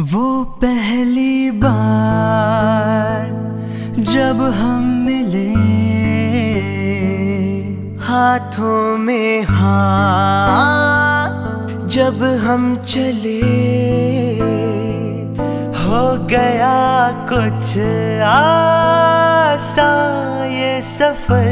वो पहली बार जब हम मिले हाथों में हाथ जब हम चले हो गया कुछ आसा ये सफ़र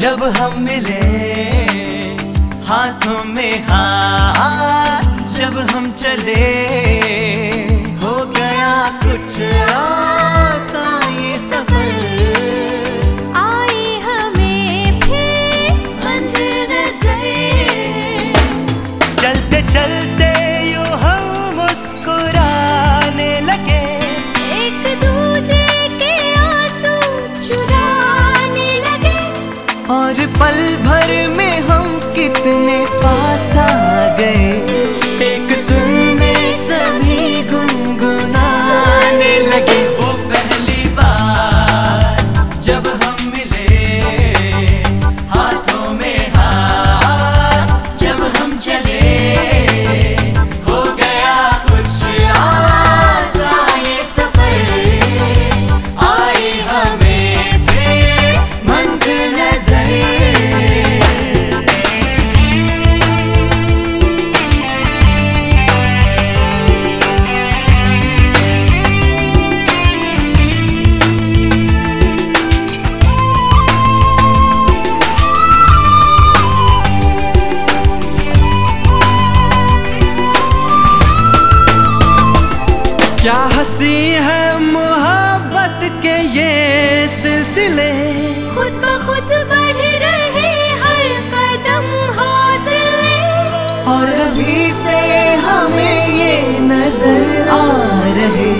जब हम मिले हाथों में हाथ जब हम चले हो गया कुछ पल भर में हम कितने पास आ गए। क्या हँसी है मोहब्बत के ये सिलसिले? खुद ब खुद बढ़ रहे हर कदम हौसले। और अभी से हमें ये नज़र आ रहे।